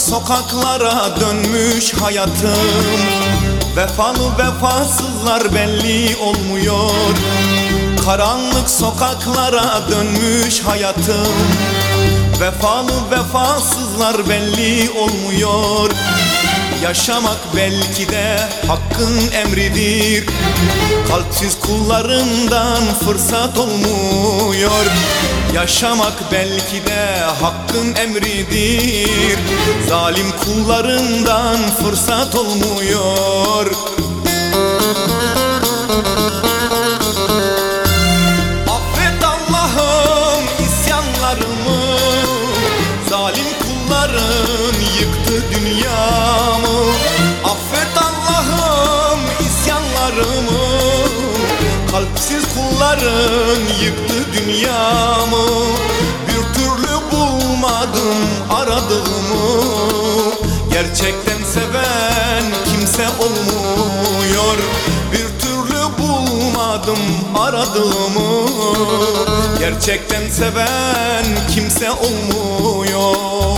sokaklara dönmüş hayatım. Vefalı vefasızlar belli olmuyor. Karanlık sokaklara dönmüş hayatım. Vefalı vefasızlar belli olmuyor. Yaşamak belki de hakkın emridir. Kalpsiz kullarından fırsat olmuyor Yaşamak belki de hakkın emridir. Zalim kullarından fırsat olmuyor Kalpsiz kulların yıktı dünyamı. Bir türlü bulmadım aradığımı. Gerçekten seven kimse olmuyor. Bir türlü bulmadım aradığımı. Gerçekten seven kimse olmuyor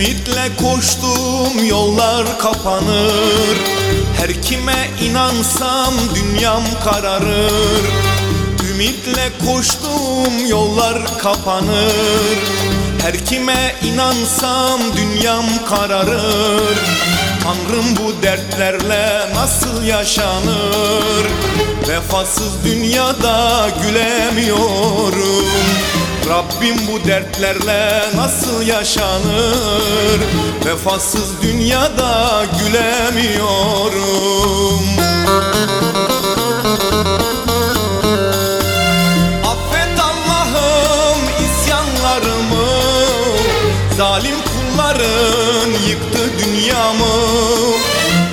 Ümitle koştum yollar kapanır. Her kime inansam dünyam kararır. Ümitle koştum yollar kapanır Her kime inansam dünyam kararır. Tanrım bu dertlerle nasıl yaşanır? Vefasız dünyada gülemiyorum. Rabbim bu dertlerle nasıl yaşanır? Vefasız dünyada gülemiyorum yıktı dünyamı.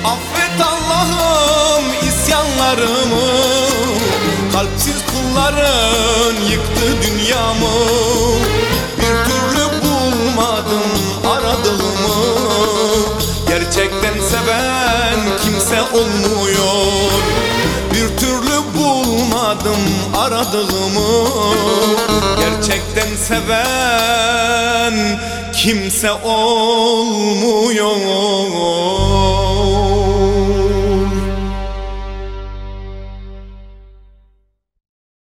Affet Allah'ım isyanlarımı. Kalpsiz kulların yıktı dünyamı. Bir türlü bulmadım aradığımı. Gerçekten seven kimse olmuyor aradığımı Gerçekten seven kimse olmuyor